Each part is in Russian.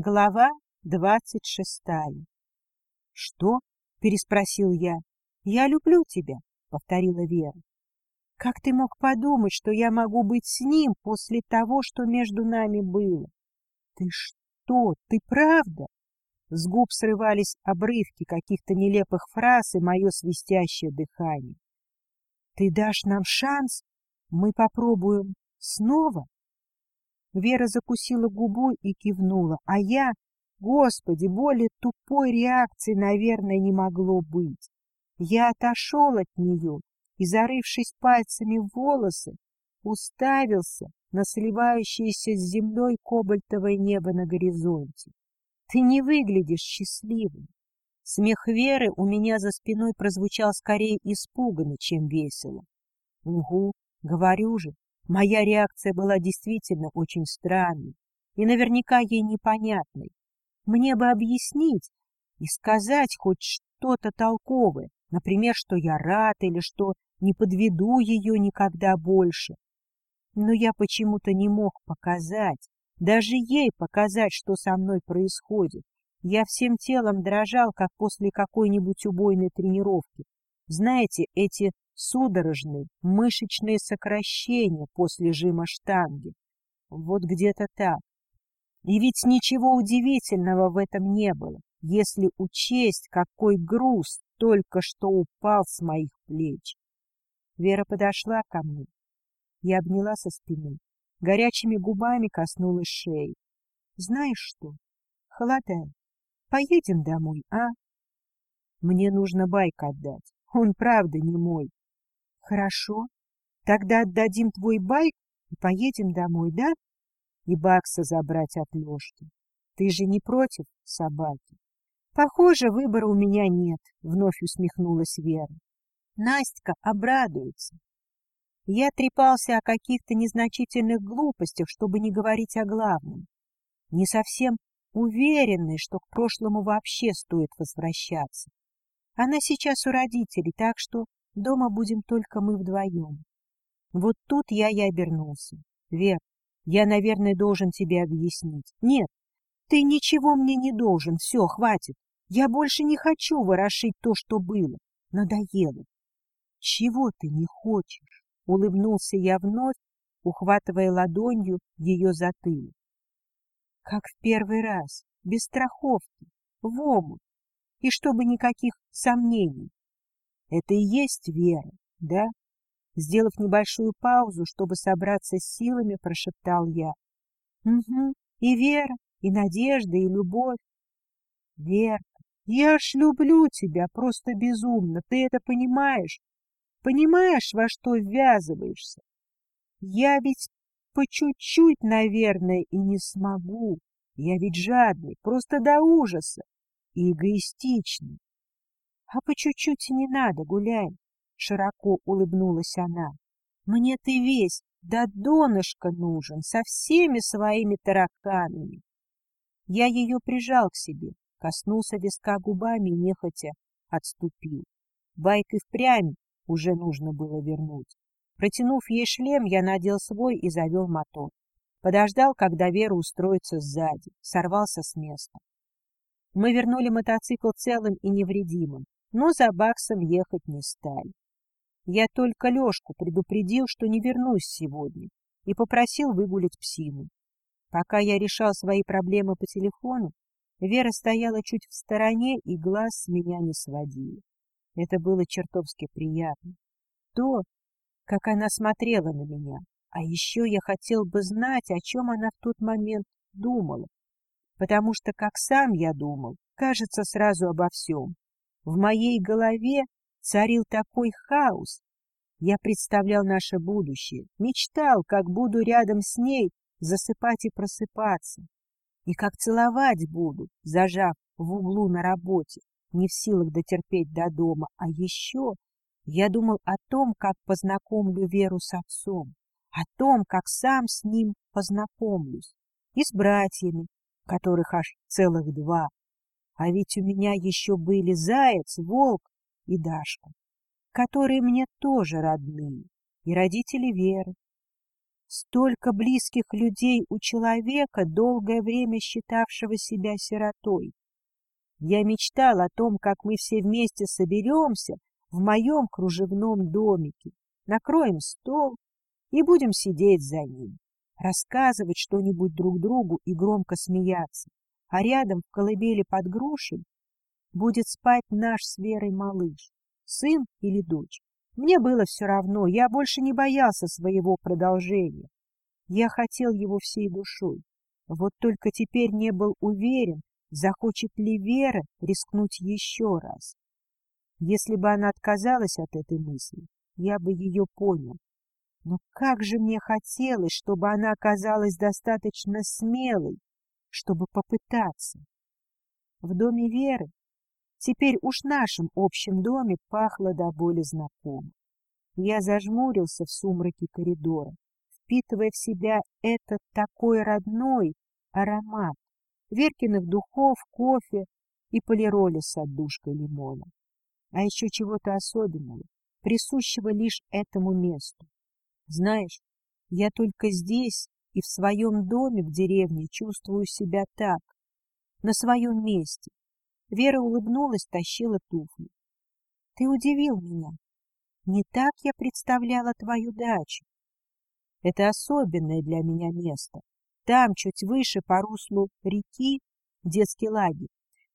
Глава двадцать шестая. — Что? — переспросил я. — Я люблю тебя, — повторила Вера. — Как ты мог подумать, что я могу быть с ним после того, что между нами было? — Ты что? Ты правда? С губ срывались обрывки каких-то нелепых фраз и мое свистящее дыхание. — Ты дашь нам шанс? Мы попробуем снова? Вера закусила губу и кивнула, а я... Господи, более тупой реакции, наверное, не могло быть. Я отошел от нее и, зарывшись пальцами в волосы, уставился на сливающееся с землей кобальтовое небо на горизонте. Ты не выглядишь счастливым. Смех Веры у меня за спиной прозвучал скорее испуганно, чем весело. Угу, говорю же, Моя реакция была действительно очень странной и наверняка ей непонятной. Мне бы объяснить и сказать хоть что-то толковое, например, что я рад или что не подведу ее никогда больше. Но я почему-то не мог показать, даже ей показать, что со мной происходит. Я всем телом дрожал, как после какой-нибудь убойной тренировки. Знаете, эти судорожные мышечные сокращения после жима штанги. Вот где-то так. И ведь ничего удивительного в этом не было, если учесть, какой груз только что упал с моих плеч. Вера подошла ко мне. Я обняла со спины, горячими губами коснулась шеи. Знаешь что? Холодает. Поедем домой, а? Мне нужно байк отдать. Он правда не мой. Хорошо. Тогда отдадим твой байк и поедем домой, да? И бакса забрать от Лешки. Ты же не против собаки? Похоже, выбора у меня нет, вновь усмехнулась Вера. Настя обрадуется. Я трепался о каких-то незначительных глупостях, чтобы не говорить о главном. Не совсем уверенный, что к прошлому вообще стоит возвращаться. Она сейчас у родителей, так что Дома будем только мы вдвоем. Вот тут я и обернулся. Вер, я, наверное, должен тебе объяснить. Нет, ты ничего мне не должен, все, хватит. Я больше не хочу ворошить то, что было. Надоело. Чего ты не хочешь? Улыбнулся я вновь, ухватывая ладонью ее затылок. Как в первый раз, без страховки, в омут, и чтобы никаких сомнений. Это и есть вера, да? Сделав небольшую паузу, чтобы собраться с силами, прошептал я. Угу, и вера, и надежда, и любовь. Верка, я ж люблю тебя просто безумно, ты это понимаешь? Понимаешь, во что ввязываешься? Я ведь по чуть-чуть, наверное, и не смогу. Я ведь жадный, просто до ужаса и эгоистичный. — А по чуть-чуть не надо, гуляй, — широко улыбнулась она. — Мне ты весь до донышка нужен, со всеми своими тараканами. Я ее прижал к себе, коснулся виска губами и нехотя отступил. Байк и впрямь уже нужно было вернуть. Протянув ей шлем, я надел свой и завел мотор. Подождал, когда Вера устроится сзади, сорвался с места. Мы вернули мотоцикл целым и невредимым, но за Баксом ехать не стали. Я только Лешку предупредил, что не вернусь сегодня, и попросил выгулить псину. Пока я решал свои проблемы по телефону, Вера стояла чуть в стороне и глаз с меня не сводила. Это было чертовски приятно. То, как она смотрела на меня. А еще я хотел бы знать, о чем она в тот момент думала. Потому что, как сам я думал, кажется сразу обо всем. В моей голове царил такой хаос. Я представлял наше будущее, мечтал, как буду рядом с ней засыпать и просыпаться, и как целовать буду, зажав в углу на работе, не в силах дотерпеть до дома. А еще я думал о том, как познакомлю Веру с отцом, о том, как сам с ним познакомлюсь, и с братьями, которых аж целых два, а ведь у меня еще были Заяц, Волк и Дашка, которые мне тоже родные, и родители Веры. Столько близких людей у человека, долгое время считавшего себя сиротой. Я мечтал о том, как мы все вместе соберемся в моем кружевном домике, накроем стол и будем сидеть за ним, рассказывать что-нибудь друг другу и громко смеяться, а рядом в колыбели под грушей будет спать наш с Верой малыш, сын или дочь. Мне было все равно, я больше не боялся своего продолжения. Я хотел его всей душой. Вот только теперь не был уверен, захочет ли Вера рискнуть еще раз. Если бы она отказалась от этой мысли, я бы ее понял. Но как же мне хотелось, чтобы она оказалась достаточно смелой, чтобы попытаться. В доме Веры, теперь уж нашим общем доме, пахло до боли знакомо. Я зажмурился в сумраке коридора, впитывая в себя этот такой родной аромат Веркиных духов, кофе и полироли с отдушкой лимона. А еще чего-то особенного, присущего лишь этому месту. Знаешь, я только здесь и в своем доме в деревне чувствую себя так, на своем месте. Вера улыбнулась, тащила туфли. Ты удивил меня. Не так я представляла твою дачу. Это особенное для меня место. Там, чуть выше, по руслу реки, детский лагерь.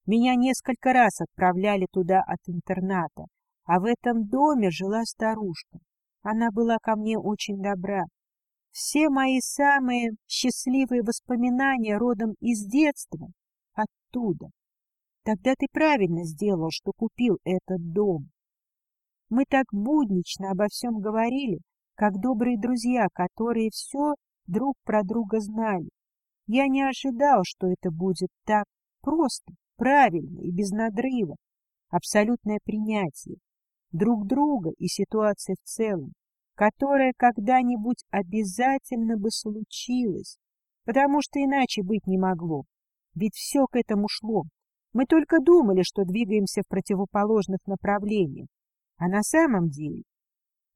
Меня несколько раз отправляли туда от интерната, а в этом доме жила старушка. Она была ко мне очень добра. Все мои самые счастливые воспоминания родом из детства, оттуда. Тогда ты правильно сделал, что купил этот дом. Мы так буднично обо всем говорили, как добрые друзья, которые все друг про друга знали. Я не ожидал, что это будет так просто, правильно и без надрыва. Абсолютное принятие друг друга и ситуации в целом, которая когда-нибудь обязательно бы случилась, потому что иначе быть не могло. Ведь все к этому шло. Мы только думали, что двигаемся в противоположных направлениях. А на самом деле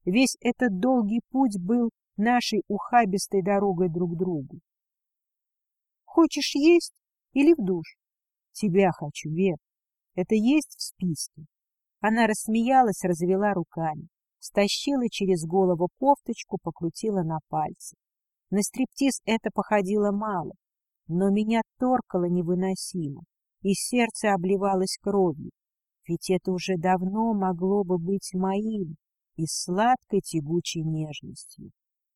весь этот долгий путь был нашей ухабистой дорогой друг к другу. Хочешь есть или в душ? Тебя хочу, Вер. Это есть в списке. Она рассмеялась, развела руками, стащила через голову кофточку, покрутила на пальце. На стриптиз это походило мало, но меня торкало невыносимо, и сердце обливалось кровью, ведь это уже давно могло бы быть моим и сладкой тягучей нежностью.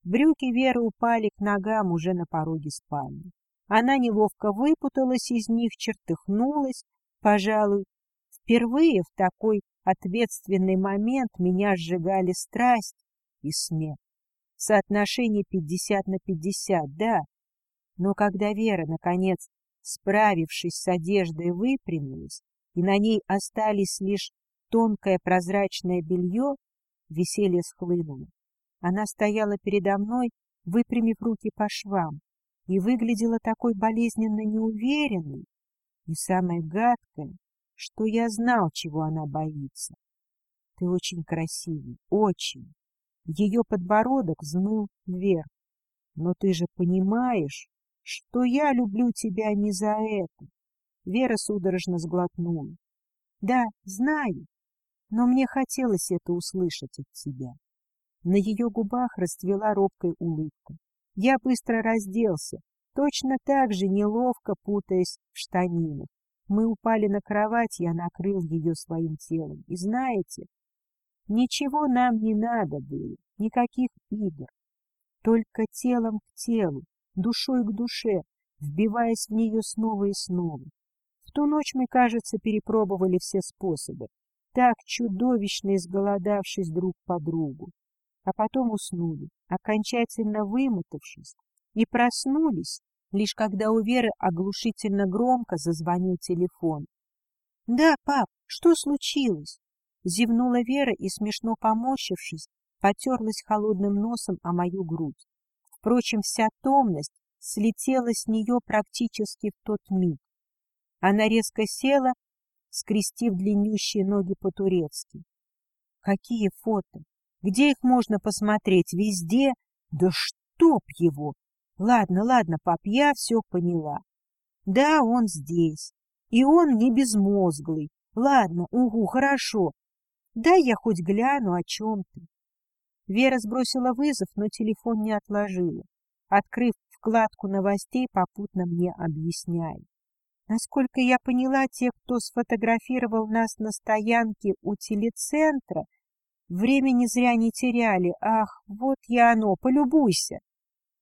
Брюки Веры упали к ногам уже на пороге спальни. Она неловко выпуталась из них, чертыхнулась. Пожалуй, впервые в такой ответственный момент меня сжигали страсть и смех. Соотношение пятьдесят на пятьдесят, да. Но когда Вера, наконец, справившись с одеждой, выпрямилась, и на ней остались лишь тонкое прозрачное белье, веселье схлынуло. Она стояла передо мной, выпрямив руки по швам, и выглядела такой болезненно неуверенной. И самое гадкое, что я знал, чего она боится. Ты очень красивый, очень. Ее подбородок взмыл вверх. Но ты же понимаешь, что я люблю тебя не за это. Вера судорожно сглотнула. Да, знаю, но мне хотелось это услышать от тебя. На ее губах расцвела робкая улыбка. Я быстро разделся, точно так же неловко путаясь в штанинах. Мы упали на кровать, я накрыл ее своим телом. И знаете, ничего нам не надо было, никаких игр. Только телом к телу, душой к душе, вбиваясь в нее снова и снова. В ту ночь мы, кажется, перепробовали все способы, так чудовищно изголодавшись друг по другу а потом уснули, окончательно вымотавшись, и проснулись, лишь когда у Веры оглушительно громко зазвонил телефон. — Да, пап, что случилось? — зевнула Вера и, смешно поморщившись, потерлась холодным носом о мою грудь. Впрочем, вся томность слетела с нее практически в тот миг. Она резко села, скрестив длиннющие ноги по-турецки. — Какие фото? Где их можно посмотреть? Везде? Да Чтоб его! Ладно, ладно, пап, я все поняла. Да, он здесь. И он не безмозглый. Ладно, угу, хорошо. Дай я хоть гляну, о чем ты. Вера сбросила вызов, но телефон не отложила, открыв вкладку новостей, попутно мне объясняя. Насколько я поняла, те, кто сфотографировал нас на стоянке у телецентра, времени зря не теряли. Ах, вот я оно, полюбуйся.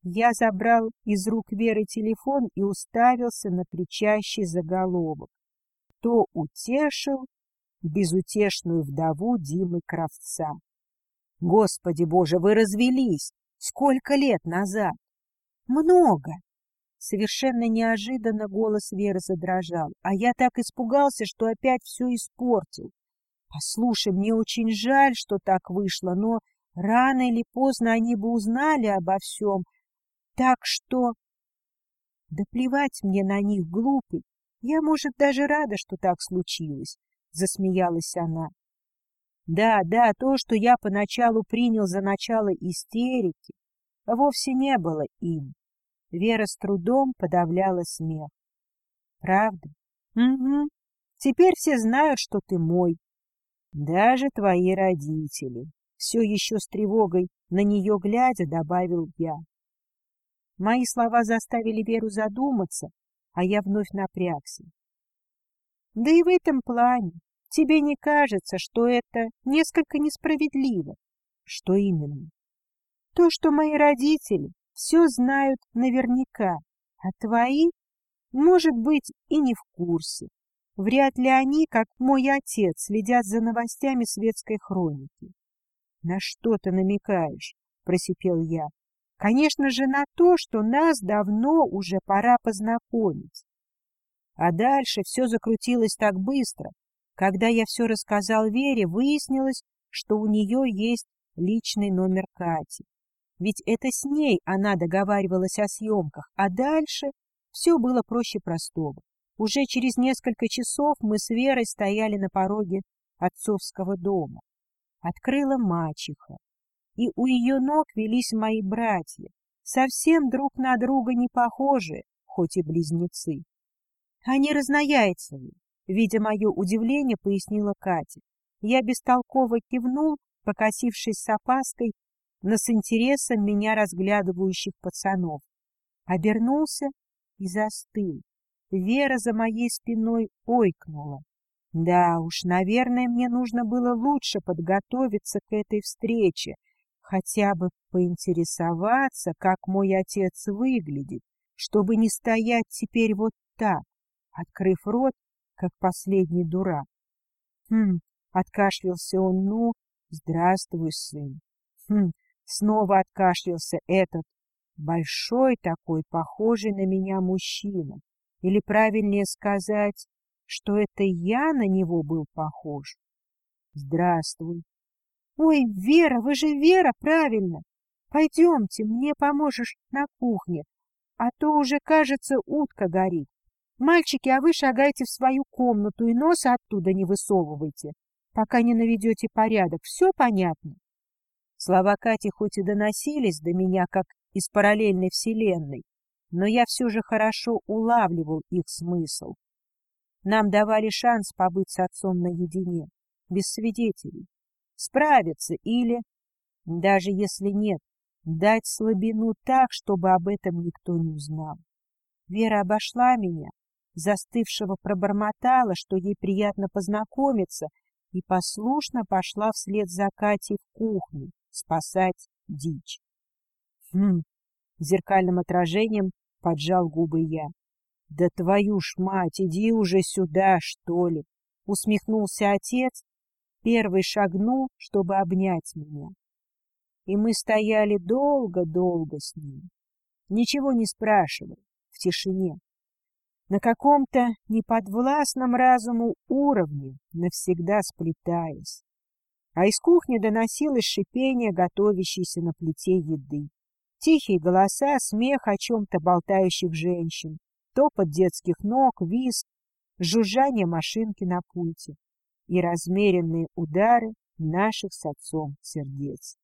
Я забрал из рук Веры телефон и уставился на кричащий заголовок. Кто утешил безутешную вдову Димы Кравца? Господи боже, вы развелись! Сколько лет назад? Много! Совершенно неожиданно голос Веры задрожал, а я так испугался, что опять все испортил. Послушай, мне очень жаль, что так вышло, но рано или поздно они бы узнали обо всем. Так что... Да плевать мне на них, глупый. Я, может, даже рада, что так случилось, — засмеялась она. Да, да, то, что я поначалу принял за начало истерики, вовсе не было им. Вера с трудом подавляла смех. Правда? Угу. Теперь все знают, что ты мой. Даже твои родители. Все еще с тревогой на нее глядя, добавил я. Мои слова заставили Веру задуматься, а я вновь напрягся. Да и в этом плане Тебе не кажется, что это несколько несправедливо? Что именно? То, что мои родители все знают наверняка, а твои, может быть, и не в курсе. Вряд ли они, как мой отец, следят за новостями светской хроники. — На что ты намекаешь? — просипел я. — Конечно же, на то, что нас давно уже пора познакомить. А дальше все закрутилось так быстро, когда я все рассказал Вере, выяснилось, что у нее есть личный номер Кати. Ведь это с ней она договаривалась о съемках, а дальше все было проще простого. Уже через несколько часов мы с Верой стояли на пороге отцовского дома. Открыла мачеха, и у ее ног велись мои братья, совсем друг на друга не похожие, хоть и близнецы. Они разнояйцевые, Видя мое удивление, пояснила Катя. Я бестолково кивнул, покосившись с опаской на с интересом меня разглядывающих пацанов. Обернулся и застыл. Вера за моей спиной ойкнула. Да уж, наверное, мне нужно было лучше подготовиться к этой встрече, хотя бы поинтересоваться, как мой отец выглядит, чтобы не стоять теперь вот так, открыв рот как последний дурак. Хм, откашлялся он, ну, здравствуй, сын. Хм, снова откашлялся этот большой такой, похожий на меня мужчина. Или правильнее сказать, что это я на него был похож. Здравствуй. Ой, Вера, вы же Вера, правильно. Пойдемте, мне поможешь на кухне, а то уже, кажется, утка горит. Мальчики, а вы шагайте в свою комнату и носа оттуда не высовывайте, пока не наведете порядок. Все понятно? Слова Кати хоть и доносились до меня, как из параллельной вселенной, но я все же хорошо улавливал их смысл. Нам давали шанс побыть с отцом наедине, без свидетелей, справиться или, даже если нет, дать слабину так, чтобы об этом никто не узнал. Вера обошла меня, застывшего пробормотала, что ей приятно познакомиться, и послушно пошла вслед за Катей в кухню спасать дичь. Хм, зеркальным отражением поджал губы я. Да твою ж мать, иди уже сюда, что ли! Усмехнулся отец, первый шагнул, чтобы обнять меня. И мы стояли долго-долго с ним, ничего не спрашивая, в тишине на каком-то неподвластном разуму уровне, навсегда сплетаясь. А из кухни доносилось шипение, готовящейся на плите еды. Тихие голоса, смех о чем-то болтающих женщин, топот детских ног, визг, жужжание машинки на пульте и размеренные удары наших с отцом сердец.